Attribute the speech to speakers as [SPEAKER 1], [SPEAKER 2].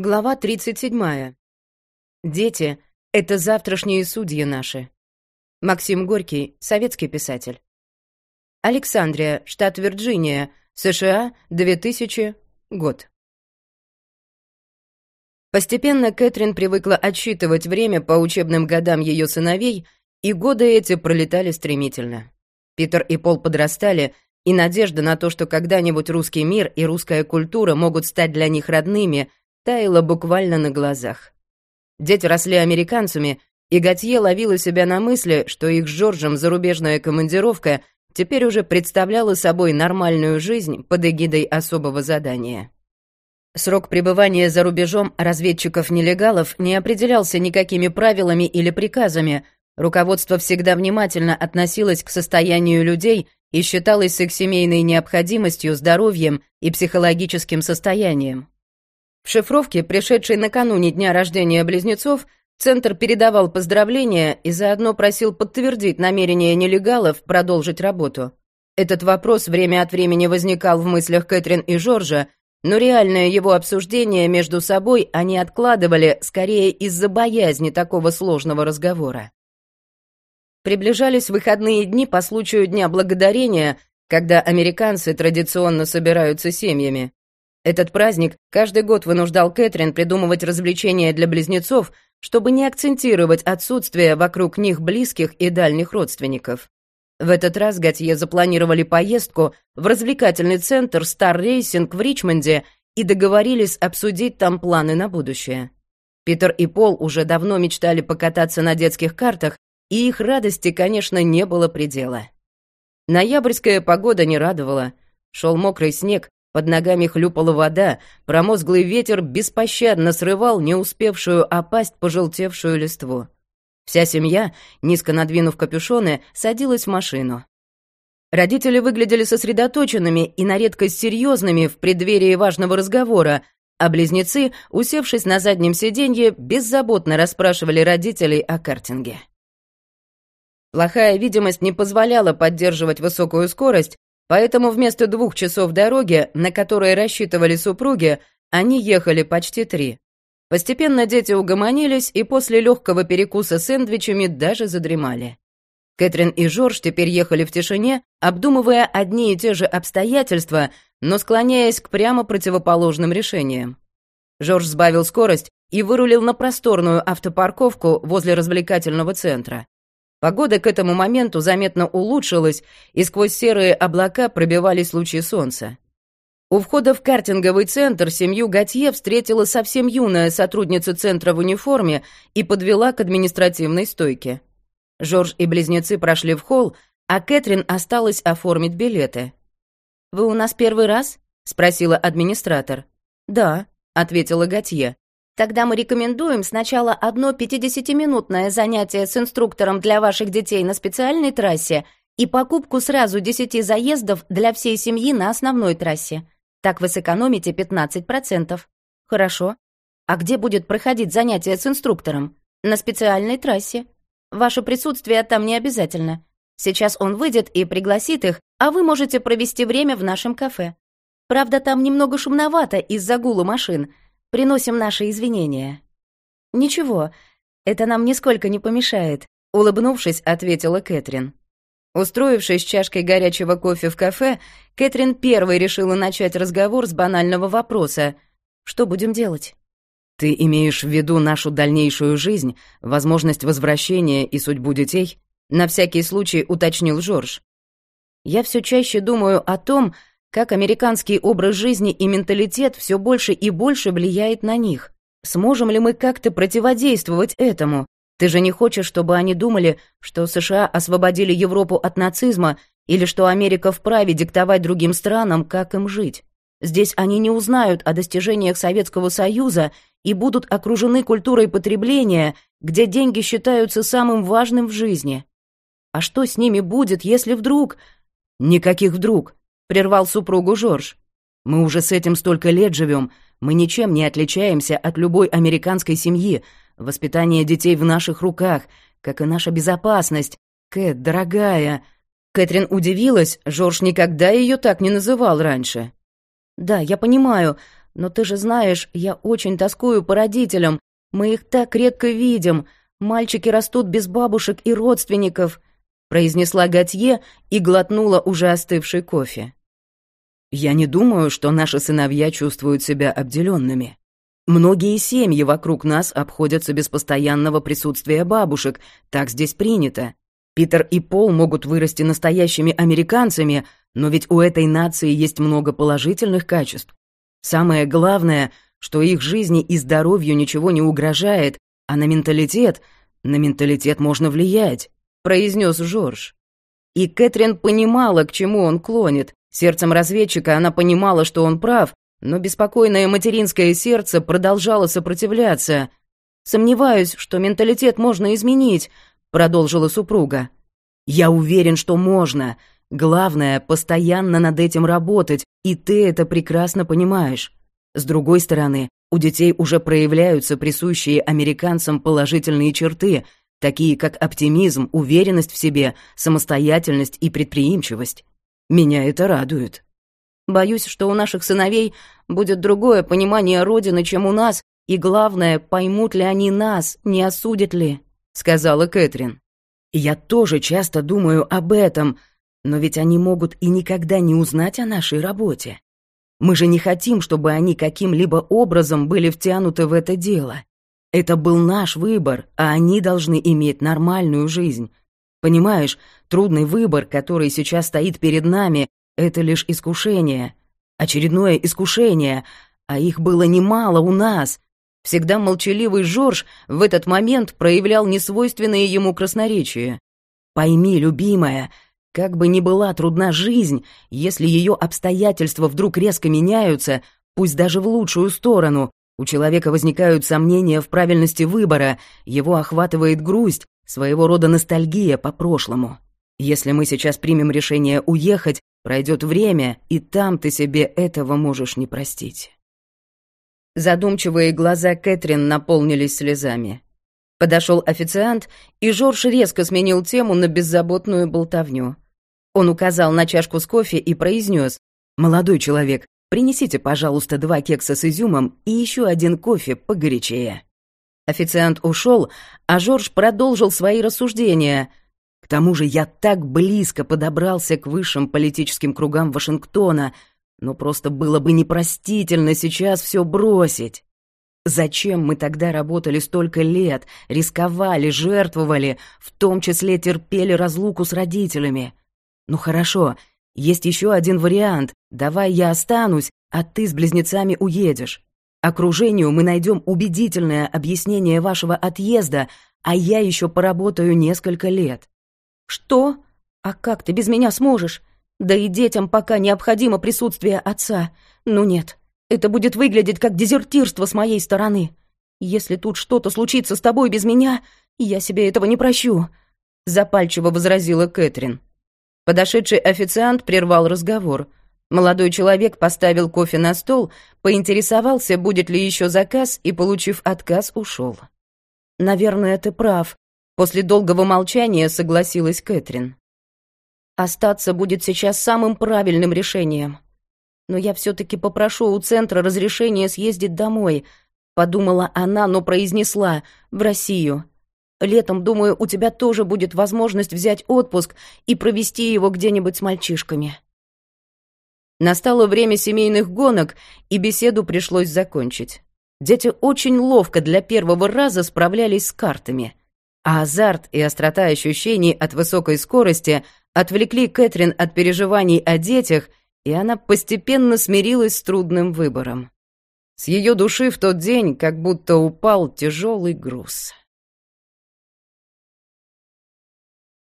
[SPEAKER 1] Глава 37. Дети — это завтрашние судьи наши. Максим Горький, советский писатель. Александрия, штат Вирджиния, США, 2000 год. Постепенно Кэтрин привыкла отсчитывать время по учебным годам ее сыновей, и годы эти пролетали стремительно. Питер и Пол подрастали, и надежда на то, что когда-нибудь русский мир и русская культура могут стать для них родными, таяла буквально на глазах. Дети росли американцами, и Готье ловила себя на мысли, что их с Жоржем зарубежная командировка теперь уже представляла собой нормальную жизнь под эгидой особого задания. Срок пребывания за рубежом разведчиков-нелегалов не определялся никакими правилами или приказами, руководство всегда внимательно относилось к состоянию людей и считалось с их семейной необходимостью, здоровьем и психологическим состоянием. В шифровке, пришедшей накануне дня рождения близнецов, Центр передавал поздравления и заодно просил подтвердить намерение нелегалов продолжить работу. Этот вопрос время от времени возникал в мыслях Кэтрин и Жоржа, но реальное его обсуждение между собой они откладывали скорее из-за боязни такого сложного разговора. Приближались выходные дни по случаю Дня Благодарения, когда американцы традиционно собираются семьями. Этот праздник каждый год вынуждал Кэтрин придумывать развлечения для близнецов, чтобы не акцентировать отсутствие вокруг них близких и дальних родственников. В этот раз Готье запланировали поездку в развлекательный центр Star Racing в Ричмонде и договорились обсудить там планы на будущее. Питер и Пол уже давно мечтали покататься на детских картах, и их радости, конечно, не было предела. Ноябрьская погода не радовала. Шел мокрый снег, под ногами хлюпала вода, промозглый ветер беспощадно срывал не успевшую опасть пожелтевшую листву. Вся семья, низко надвинув капюшоны, садилась в машину. Родители выглядели сосредоточенными и на редкость серьезными в преддверии важного разговора, а близнецы, усевшись на заднем сиденье, беззаботно расспрашивали родителей о картинге. Плохая видимость не позволяла поддерживать высокую скорость, Поэтому вместо двух часов дороги, на которые рассчитывали супруги, они ехали почти три. Постепенно дети угомонились и после легкого перекуса сэндвичами даже задремали. Кэтрин и Жорж теперь ехали в тишине, обдумывая одни и те же обстоятельства, но склоняясь к прямо противоположным решениям. Жорж сбавил скорость и вырулил на просторную автопарковку возле развлекательного центра. Погода к этому моменту заметно улучшилась, и сквозь серые облака пробивались лучи солнца. У входа в картинговый центр семью Готье встретила совсем юная сотрудница центра в униформе и подвела к административной стойке. Жорж и близнецы прошли в холл, а Кэтрин осталась оформить билеты. «Вы у нас первый раз?» — спросила администратор. «Да», — ответила Готье. Тогда мы рекомендуем сначала одно 50-минутное занятие с инструктором для ваших детей на специальной трассе и покупку сразу 10 заездов для всей семьи на основной трассе. Так вы сэкономите 15%. Хорошо. А где будет проходить занятие с инструктором? На специальной трассе. Ваше присутствие там не обязательно. Сейчас он выйдет и пригласит их, а вы можете провести время в нашем кафе. Правда, там немного шумновато из-за гула машин — Приносим наши извинения». «Ничего, это нам нисколько не помешает», — улыбнувшись, ответила Кэтрин. Устроившись чашкой горячего кофе в кафе, Кэтрин первой решила начать разговор с банального вопроса «Что будем делать?» «Ты имеешь в виду нашу дальнейшую жизнь, возможность возвращения и судьбу детей?» На всякий случай уточнил Жорж. «Я все чаще думаю о том, как американский образ жизни и менталитет все больше и больше влияет на них. Сможем ли мы как-то противодействовать этому? Ты же не хочешь, чтобы они думали, что США освободили Европу от нацизма или что Америка вправе диктовать другим странам, как им жить. Здесь они не узнают о достижениях Советского Союза и будут окружены культурой потребления, где деньги считаются самым важным в жизни. А что с ними будет, если вдруг... Никаких вдруг прервал супругу Жорж. «Мы уже с этим столько лет живем. Мы ничем не отличаемся от любой американской семьи. Воспитание детей в наших руках, как и наша безопасность. Кэт, дорогая...» Кэтрин удивилась, Жорж никогда ее так не называл раньше. «Да, я понимаю, Но ты же знаешь, я очень тоскую по родителям. Мы их так редко видим. Мальчики растут без бабушек и родственников», — произнесла Готье и глотнула уже остывший кофе.
[SPEAKER 2] «Я не думаю, что наши сыновья чувствуют себя обделенными. Многие семьи вокруг нас обходятся без постоянного присутствия бабушек, так здесь принято. Питер и Пол могут вырасти настоящими американцами, но ведь у этой нации есть много положительных качеств. Самое главное, что их жизни и здоровью ничего не угрожает, а на менталитет, на менталитет можно влиять, произнес Жорж. И Кэтрин понимала, к чему он клонит. Сердцем разведчика она понимала, что он прав, но беспокойное материнское сердце продолжало сопротивляться. «Сомневаюсь, что менталитет можно изменить», — продолжила супруга. «Я уверен, что можно. Главное, постоянно над этим работать, и ты это прекрасно понимаешь. С другой стороны, у детей уже проявляются присущие американцам положительные черты, такие как оптимизм, уверенность в себе, самостоятельность и предприимчивость. Меня это радует». Боюсь, что у наших сыновей будет другое понимание Родины, чем у нас, и главное, поймут ли они нас, не осудят ли», — сказала Кэтрин. «Я тоже часто думаю об этом, но ведь они могут и никогда не узнать о нашей работе. Мы же не хотим, чтобы они каким-либо образом были втянуты в это дело. Это был наш выбор, а они должны иметь нормальную жизнь. Понимаешь, трудный выбор, который сейчас стоит перед нами, это лишь искушение, очередное искушение, а их было немало у нас. Всегда молчаливый Жорж в этот момент проявлял несвойственное ему красноречие. «Пойми, любимая, как бы ни была трудна жизнь, если ее обстоятельства вдруг резко меняются, пусть даже в лучшую сторону, у человека возникают сомнения в правильности выбора, его охватывает грусть, своего рода ностальгия по прошлому. Если мы сейчас примем решение уехать, Пройдет время, и там ты себе этого можешь не простить. Задумчивые глаза Кэтрин наполнились слезами. Подошел официант, и Жорж резко сменил тему на беззаботную болтовню. Он указал на чашку с кофе и произнес: «Молодой человек, принесите, пожалуйста, два кекса с изюмом и еще один кофе погорячее». Официант ушел, а Жорж продолжил свои рассуждения — к тому же я так близко подобрался к высшим политическим кругам Вашингтона, но просто было бы непростительно сейчас все бросить. Зачем мы тогда работали столько лет, рисковали, жертвовали, в том числе терпели разлуку с родителями? Ну хорошо, есть еще один вариант. Давай я останусь, а ты с близнецами уедешь. Окружению мы найдем убедительное объяснение вашего отъезда, а я еще поработаю несколько лет. «Что? А как ты без меня сможешь? Да и детям пока необходимо присутствие отца. Ну нет, это будет выглядеть как дезертирство с моей стороны. Если тут что-то случится с тобой без меня, я себе этого не прощу», — запальчиво возразила Кэтрин. Подошедший официант прервал разговор. Молодой человек поставил кофе на стол, поинтересовался, будет ли еще заказ, и, получив отказ, ушел. «Наверное, ты прав», После долгого молчания согласилась Кэтрин. Остаться будет сейчас самым правильным решением. Но я все-таки попрошу у центра разрешения съездить домой, подумала она, но произнесла в Россию. Летом, думаю, у тебя тоже будет возможность взять отпуск и провести его где-нибудь с мальчишками. Настало время семейных гонок, и беседу пришлось закончить. Дети очень ловко для первого раза справлялись с картами а азарт и острота ощущений от высокой скорости отвлекли Кэтрин от переживаний о детях, и она постепенно смирилась с трудным выбором. С ее души в тот день как будто упал тяжелый груз.